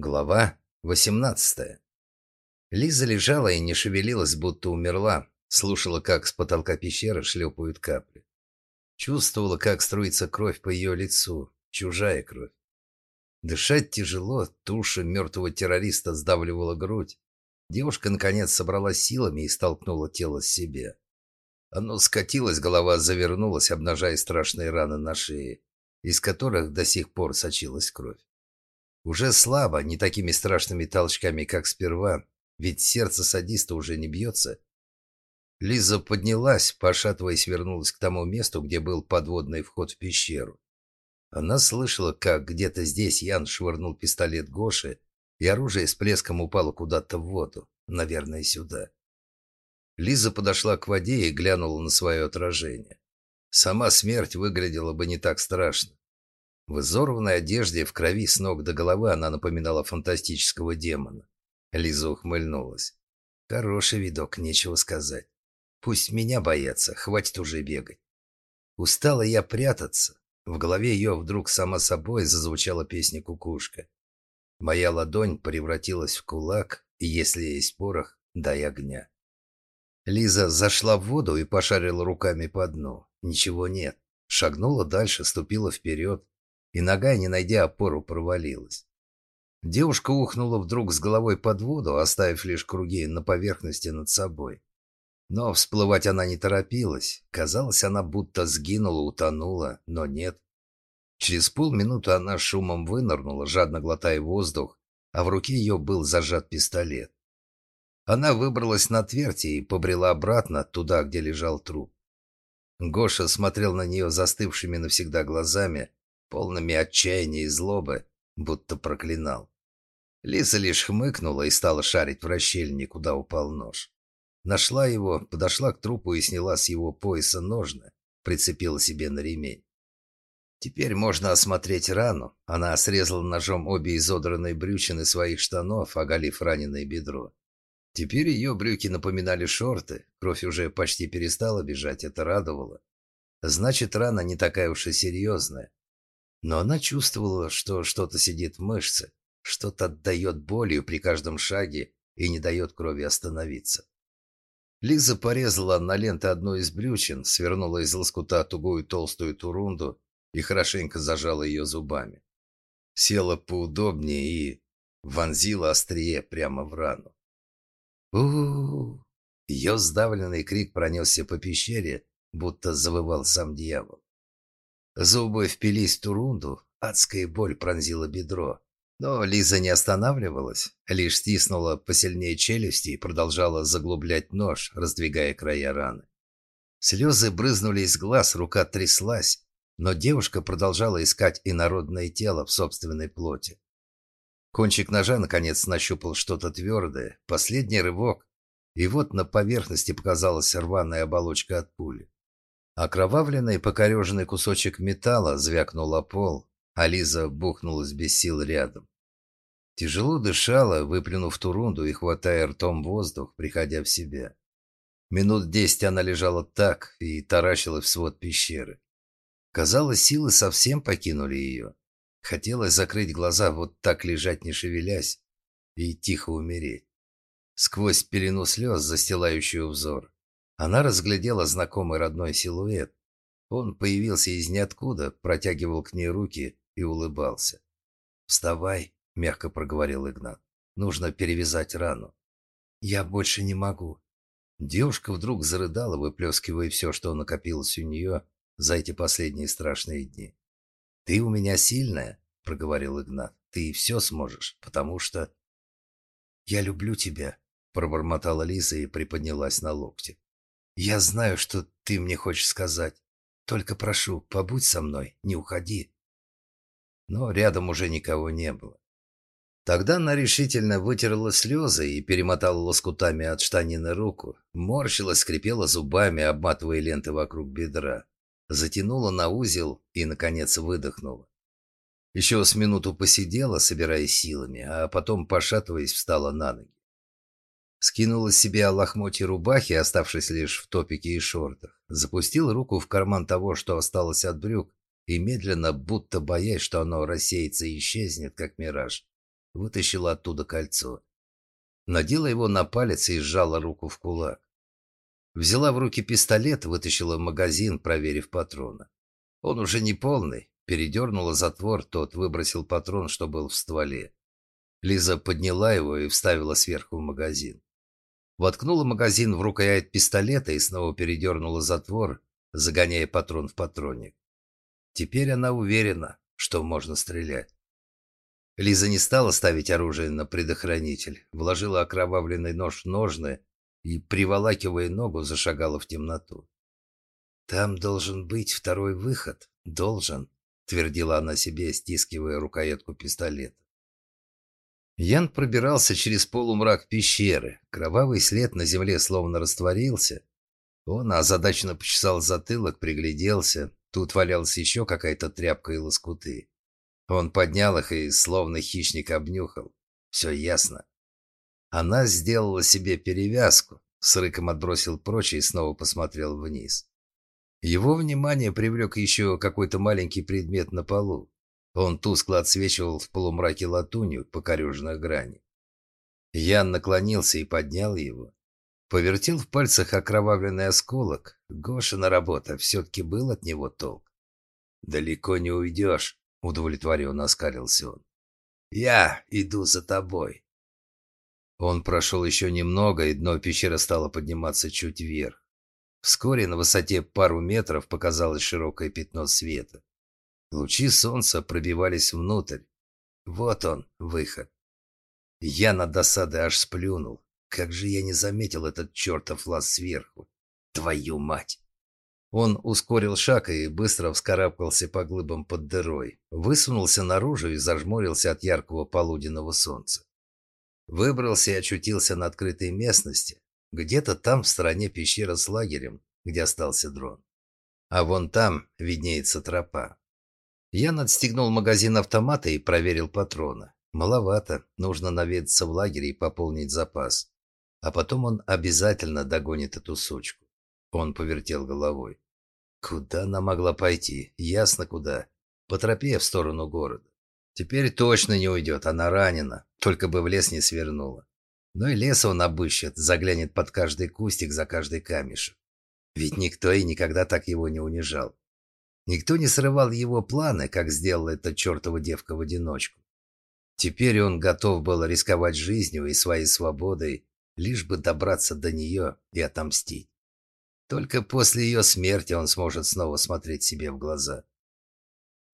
Глава 18 Лиза лежала и не шевелилась, будто умерла. Слушала, как с потолка пещеры шлепают капли. Чувствовала, как струится кровь по ее лицу. Чужая кровь. Дышать тяжело, туша мертвого террориста сдавливала грудь. Девушка, наконец, собралась силами и столкнула тело с себе. Оно скатилось, голова завернулась, обнажая страшные раны на шее, из которых до сих пор сочилась кровь. Уже слабо, не такими страшными толчками, как сперва, ведь сердце садиста уже не бьется. Лиза поднялась, пошатываясь, вернулась к тому месту, где был подводный вход в пещеру. Она слышала, как где-то здесь Ян швырнул пистолет Гоши, и оружие с плеском упало куда-то в воду, наверное, сюда. Лиза подошла к воде и глянула на свое отражение. Сама смерть выглядела бы не так страшно. В изорванной одежде, в крови с ног до головы она напоминала фантастического демона. Лиза ухмыльнулась. Хороший видок, нечего сказать. Пусть меня боятся, хватит уже бегать. Устала я прятаться. В голове ее вдруг сама собой зазвучала песня «Кукушка». Моя ладонь превратилась в кулак, и если есть порох, дай огня. Лиза зашла в воду и пошарила руками по дну. Ничего нет. Шагнула дальше, ступила вперед и нога, не найдя опору, провалилась. Девушка ухнула вдруг с головой под воду, оставив лишь круги на поверхности над собой. Но всплывать она не торопилась. Казалось, она будто сгинула, утонула, но нет. Через полминуты она шумом вынырнула, жадно глотая воздух, а в руке ее был зажат пистолет. Она выбралась на твердь и побрела обратно, туда, где лежал труп. Гоша смотрел на нее застывшими навсегда глазами, полными отчаяния и злобы, будто проклинал. Лиза лишь хмыкнула и стала шарить в расщельне, куда упал нож. Нашла его, подошла к трупу и сняла с его пояса ножны, прицепила себе на ремень. Теперь можно осмотреть рану. Она срезала ножом обе изодранные брючины своих штанов, оголив раненое бедро. Теперь ее брюки напоминали шорты, кровь уже почти перестала бежать, это радовало. Значит, рана не такая уж и серьезная. Но она чувствовала, что что-то сидит в мышце, что-то отдает болью при каждом шаге и не дает крови остановиться. Лиза порезала на ленты одну из брючин, свернула из лоскута тугую толстую турунду и хорошенько зажала ее зубами. Села поудобнее и вонзила острие прямо в рану. у у, Ее сдавленный крик пронесся по пещере, будто завывал сам дьявол. Зубы впились в турунду, адская боль пронзила бедро. Но Лиза не останавливалась, лишь стиснула посильнее челюсти и продолжала заглублять нож, раздвигая края раны. Слезы брызнули из глаз, рука тряслась, но девушка продолжала искать инородное тело в собственной плоти. Кончик ножа, наконец, нащупал что-то твердое, последний рывок, и вот на поверхности показалась рваная оболочка от пули. Окровавленный покореженный кусочек металла звякнул о пол, а Лиза бухнулась без сил рядом. Тяжело дышала, выплюнув турунду и хватая ртом воздух, приходя в себя. Минут десять она лежала так и таращила в свод пещеры. Казалось, силы совсем покинули ее. Хотелось закрыть глаза, вот так лежать не шевелясь, и тихо умереть. Сквозь пелену слез, застилающую взор, она разглядела знакомый родной силуэт. Он появился из ниоткуда, протягивал к ней руки и улыбался. «Вставай», — мягко проговорил Игнат. «Нужно перевязать рану». «Я больше не могу». Девушка вдруг зарыдала, выплескивая все, что накопилось у нее за эти последние страшные дни. «Ты у меня сильная», — проговорил Игнат. «Ты все сможешь, потому что...» «Я люблю тебя», — пробормотала Лиза и приподнялась на локте. Я знаю, что ты мне хочешь сказать. Только прошу, побудь со мной, не уходи. Но рядом уже никого не было. Тогда она решительно вытерла слезы и перемотала лоскутами от штанины руку, морщилась, скрипела зубами, обматывая ленты вокруг бедра, затянула на узел и, наконец, выдохнула. Еще с минуту посидела, собираясь силами, а потом, пошатываясь, встала на ноги. Скинула с себя лохмотья рубахи, оставшись лишь в топике и шортах. Запустил руку в карман того, что осталось от брюк, и медленно, будто боясь, что оно рассеется и исчезнет, как мираж, вытащила оттуда кольцо. Надела его на палец и сжала руку в кулак. Взяла в руки пистолет, вытащила магазин, проверив патроны. Он уже не полный. Передернула затвор, тот выбросил патрон, что был в стволе. Лиза подняла его и вставила сверху в магазин. Воткнула магазин в рукоять пистолета и снова передернула затвор, загоняя патрон в патронник. Теперь она уверена, что можно стрелять. Лиза не стала ставить оружие на предохранитель, вложила окровавленный нож в ножны и, приволакивая ногу, зашагала в темноту. «Там должен быть второй выход. Должен», — твердила она себе, стискивая рукоятку пистолета. Ян пробирался через полумрак пещеры. Кровавый след на земле словно растворился. Он озадаченно почесал затылок, пригляделся. Тут валялась еще какая-то тряпка и лоскуты. Он поднял их и словно хищник обнюхал. Все ясно. Она сделала себе перевязку. С рыком отбросил прочь и снова посмотрел вниз. Его внимание привлек еще какой-то маленький предмет на полу. Он тускло отсвечивал в полумраке латунью покореженных грани. Ян наклонился и поднял его. Повертел в пальцах окровавленный осколок. Гошина работа, все-таки был от него толк. «Далеко не уйдешь», — удовлетворенно оскалился он. «Я иду за тобой». Он прошел еще немного, и дно пещеры стало подниматься чуть вверх. Вскоре на высоте пару метров показалось широкое пятно света. Лучи солнца пробивались внутрь. Вот он, выход. Я на досады аж сплюнул. Как же я не заметил этот чертов лаз сверху. Твою мать! Он ускорил шаг и быстро вскарабкался по глыбам под дырой, высунулся наружу и зажмурился от яркого полуденного солнца. Выбрался и очутился на открытой местности. Где-то там в стороне пещера с лагерем, где остался дрон. А вон там виднеется тропа. Я надстегнул магазин автомата и проверил патроны. Маловато, нужно наведаться в лагерь и пополнить запас. А потом он обязательно догонит эту сучку. Он повертел головой. Куда она могла пойти? Ясно куда. По тропе в сторону города. Теперь точно не уйдет, она ранена. Только бы в лес не свернула. Но и лес он обыщет, заглянет под каждый кустик, за каждый камешек. Ведь никто и никогда так его не унижал. Никто не срывал его планы, как сделала эта чертова девка в одиночку. Теперь он готов был рисковать жизнью и своей свободой, лишь бы добраться до нее и отомстить. Только после ее смерти он сможет снова смотреть себе в глаза.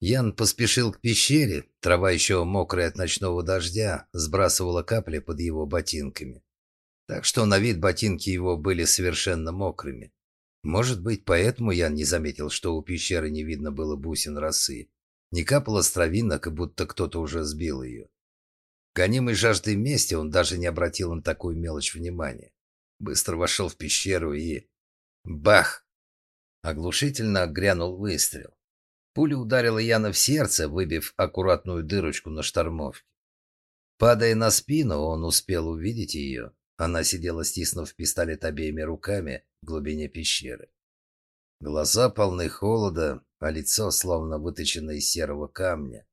Ян поспешил к пещере, трава еще мокрая от ночного дождя, сбрасывала капли под его ботинками. Так что на вид ботинки его были совершенно мокрыми. Может быть, поэтому я не заметил, что у пещеры не видно было бусин росы. Не капало с травинок, и будто кто-то уже сбил ее. Гонимый жаждой мести, он даже не обратил на такую мелочь внимания. Быстро вошел в пещеру и... Бах! Оглушительно грянул выстрел. Пуля ударила Яна в сердце, выбив аккуратную дырочку на штормовке. Падая на спину, он успел увидеть ее. Она сидела, стиснув пистолет обеими руками глубине пещеры. Глаза полны холода, а лицо словно выточено из серого камня.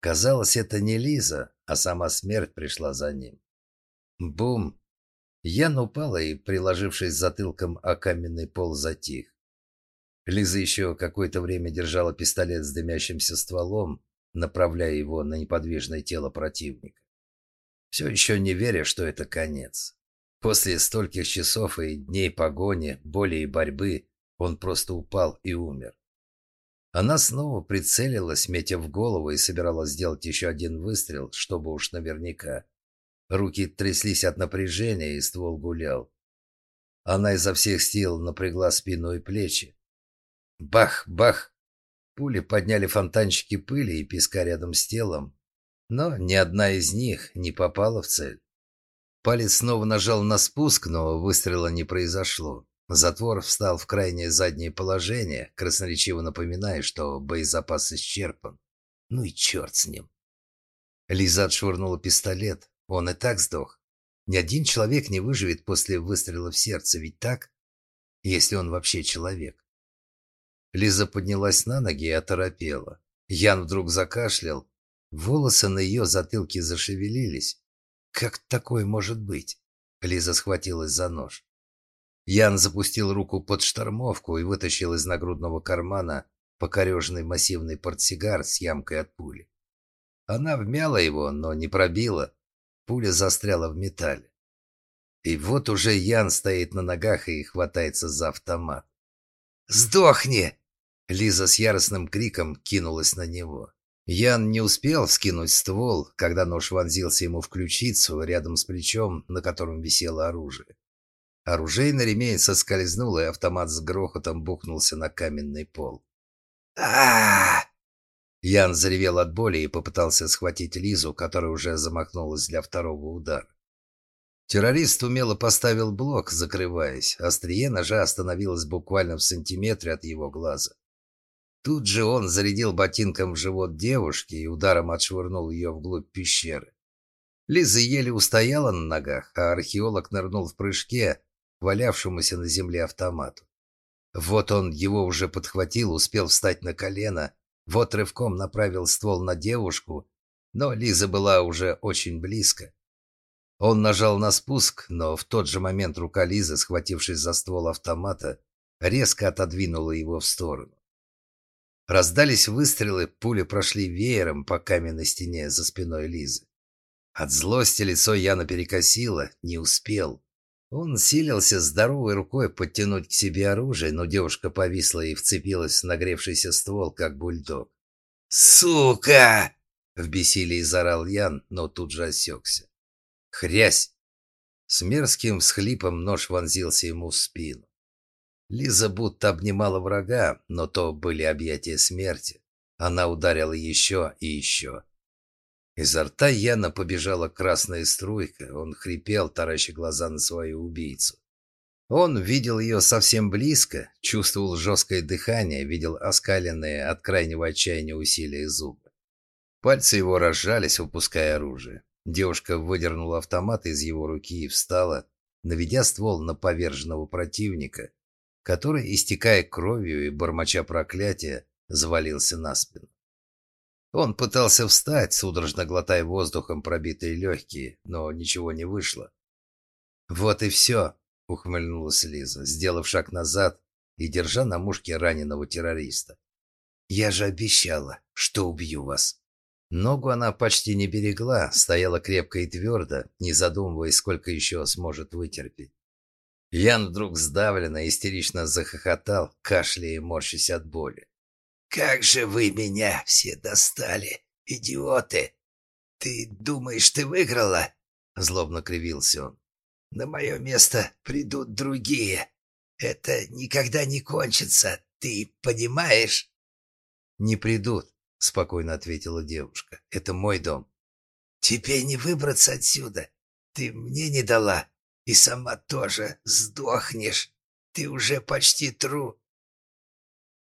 Казалось, это не Лиза, а сама смерть пришла за ним. Бум! Ян упала и, приложившись затылком о каменный пол, затих. Лиза еще какое-то время держала пистолет с дымящимся стволом, направляя его на неподвижное тело противника все еще не веря, что это конец. После стольких часов и дней погони, боли и борьбы он просто упал и умер. Она снова прицелилась, метя в голову, и собиралась сделать еще один выстрел, чтобы уж наверняка. Руки тряслись от напряжения, и ствол гулял. Она изо всех сил напрягла спину и плечи. Бах, бах! Пули подняли фонтанчики пыли и песка рядом с телом, но ни одна из них не попала в цель. Палец снова нажал на спуск, но выстрела не произошло. Затвор встал в крайнее заднее положение, красноречиво напоминая, что боезапас исчерпан. Ну и черт с ним. Лиза отшвырнула пистолет. Он и так сдох. Ни один человек не выживет после выстрела в сердце, ведь так? Если он вообще человек. Лиза поднялась на ноги и оторопела. Ян вдруг закашлял, Волосы на ее затылке зашевелились. Как такое может быть? Лиза схватилась за нож. Ян запустил руку под штормовку и вытащил из нагрудного кармана покореженный массивный портсигар с ямкой от пули. Она вмяла его, но не пробила. Пуля застряла в металле. И вот уже Ян стоит на ногах и хватается за автомат. «Сдохни!» Лиза с яростным криком кинулась на него. Ян не успел вскинуть ствол, когда нож вонзился ему в ключицу рядом с плечом, на котором висело оружие. Оружейный ремень соскользнул, и автомат с грохотом бухнулся на каменный пол. а Ян заревел от боли и попытался схватить Лизу, которая уже замахнулась для второго удара. Террорист умело поставил блок, закрываясь. Острие ножа остановилось буквально в сантиметре от его глаза. Тут же он зарядил ботинком в живот девушки и ударом отшвырнул ее вглубь пещеры. Лиза еле устояла на ногах, а археолог нырнул в прыжке валявшемуся на земле автомату. Вот он его уже подхватил, успел встать на колено, вот рывком направил ствол на девушку, но Лиза была уже очень близко. Он нажал на спуск, но в тот же момент рука Лизы, схватившись за ствол автомата, резко отодвинула его в сторону. Раздались выстрелы, пули прошли веером по каменной стене за спиной Лизы. От злости лицо Яна перекосило, не успел. Он силился здоровой рукой подтянуть к себе оружие, но девушка повисла и вцепилась в нагревшийся ствол, как бульдог. «Сука!» — в бессилии заорал Ян, но тут же осекся. «Хрясь!» С мерзким всхлипом нож вонзился ему в спину. Лиза будто обнимала врага, но то были объятия смерти. Она ударила еще и еще. Изо рта Яна побежала красная струйка. Он хрипел, тараща глаза на свою убийцу. Он видел ее совсем близко, чувствовал жесткое дыхание, видел оскаленные от крайнего отчаяния усилия зубы. Пальцы его разжались, выпуская оружие. Девушка выдернула автомат из его руки и встала, наведя ствол на поверженного противника, который, истекая кровью и бормоча проклятия, завалился на спину. Он пытался встать, судорожно глотая воздухом пробитые легкие, но ничего не вышло. «Вот и все», — ухмыльнулась Лиза, сделав шаг назад и держа на мушке раненого террориста. «Я же обещала, что убью вас». Ногу она почти не берегла, стояла крепко и твердо, не задумываясь, сколько еще сможет вытерпеть. Ян вдруг сдавленно, истерично захохотал, кашляя и морщась от боли. «Как же вы меня все достали, идиоты! Ты думаешь, ты выиграла?» Злобно кривился он. «На мое место придут другие. Это никогда не кончится, ты понимаешь?» «Не придут», — спокойно ответила девушка. «Это мой дом». «Тебе не выбраться отсюда. Ты мне не дала. И сама тоже сдохнешь. Ты уже почти тру...»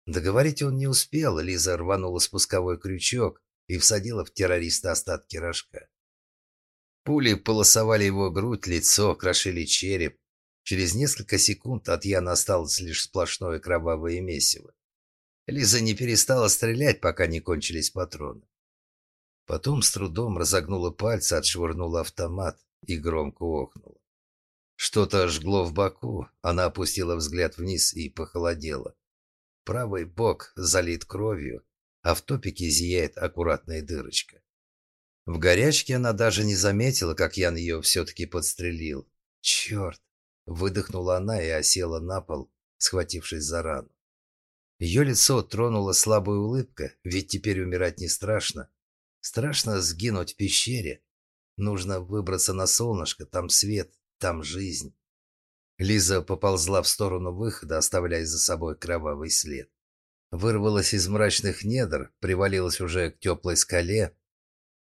Договорить он не успел. Лиза рванула спусковой крючок и всадила в террориста остатки рожка. Пули полосовали его грудь, лицо, крошили череп. Через несколько секунд от Яна осталось лишь сплошное кровавое месиво. Лиза не перестала стрелять, пока не кончились патроны. Потом с трудом разогнула пальцы, отшвырнула автомат и громко охнула. Что-то жгло в боку, она опустила взгляд вниз и похолодела. Правый бок залит кровью, а в топике зияет аккуратная дырочка. В горячке она даже не заметила, как Ян ее все-таки подстрелил. «Черт!» — выдохнула она и осела на пол, схватившись за рану. Ее лицо тронула слабая улыбка, ведь теперь умирать не страшно. Страшно сгинуть в пещере. Нужно выбраться на солнышко, там свет, там жизнь. Лиза поползла в сторону выхода, оставляя за собой кровавый след. Вырвалась из мрачных недр, привалилась уже к теплой скале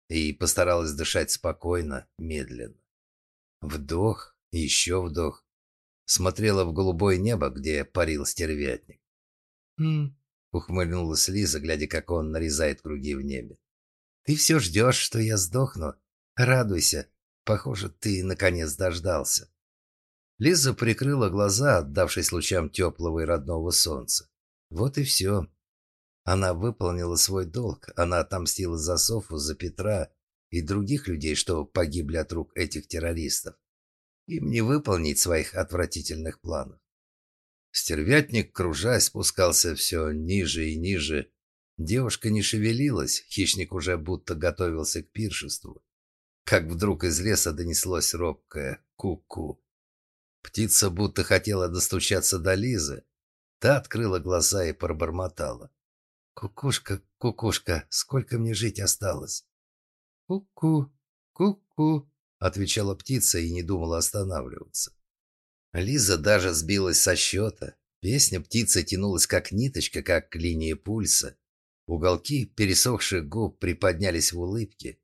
и постаралась дышать спокойно, медленно. Вдох, еще вдох. Смотрела в голубое небо, где парил стервятник. «Хм...» — ухмыльнулась Лиза, глядя, как он нарезает круги в небе. «Ты все ждешь, что я сдохну? Радуйся. Похоже, ты наконец дождался». Лиза прикрыла глаза, отдавшись лучам теплого и родного солнца. Вот и все. Она выполнила свой долг, она отомстила за Софу, за Петра и других людей, что погибли от рук этих террористов. Им не выполнить своих отвратительных планов. Стервятник, кружась, спускался все ниже и ниже. Девушка не шевелилась, хищник уже будто готовился к пиршеству. Как вдруг из леса донеслось робкое «ку-ку». Птица будто хотела достучаться до Лизы. Та открыла глаза и пробормотала. «Кукушка, кукушка, сколько мне жить осталось?» «Ку-ку, ку-ку», — отвечала птица и не думала останавливаться. Лиза даже сбилась со счета. Песня птицы тянулась как ниточка, как линия пульса. Уголки пересохших губ приподнялись в улыбке.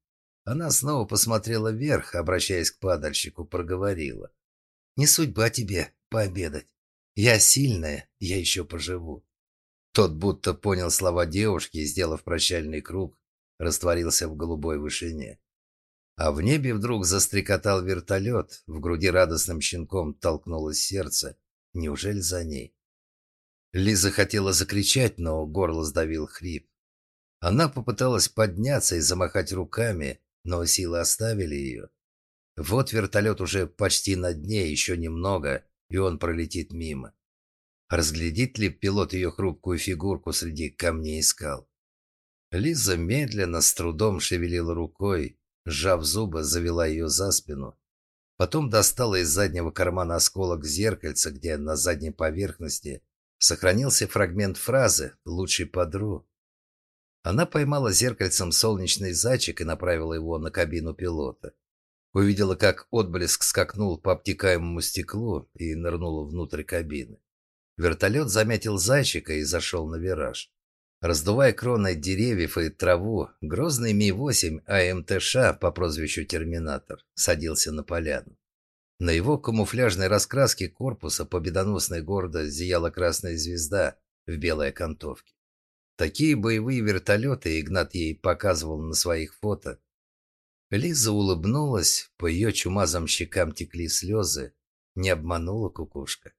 Она снова посмотрела вверх, обращаясь к падальщику, проговорила. «Не судьба тебе пообедать. Я сильная, я еще поживу». Тот будто понял слова девушки сделав прощальный круг, растворился в голубой вышине. А в небе вдруг застрекотал вертолет, в груди радостным щенком толкнулось сердце. Неужели за ней? Лиза хотела закричать, но горло сдавил хрип. Она попыталась подняться и замахать руками, но силы оставили ее. Вот вертолет уже почти на дне, еще немного, и он пролетит мимо. Разглядит ли пилот ее хрупкую фигурку среди камней и скал? Лиза медленно, с трудом шевелила рукой, Сжав зубы, завела ее за спину. Потом достала из заднего кармана осколок зеркальца, где на задней поверхности сохранился фрагмент фразы «Лучший подру». Она поймала зеркальцем солнечный зайчик и направила его на кабину пилота. Увидела, как отблеск скакнул по обтекаемому стеклу и нырнула внутрь кабины. Вертолет заметил зайчика и зашел на вираж. Раздувая кроны деревьев и траву, грозный Ми-8 АМТШ по прозвищу Терминатор садился на поляну. На его камуфляжной раскраске корпуса победоносной гордо зияла красная звезда в белой окантовке. Такие боевые вертолеты Игнат ей показывал на своих фото. Лиза улыбнулась, по ее чумазым щекам текли слезы. Не обманула кукушка.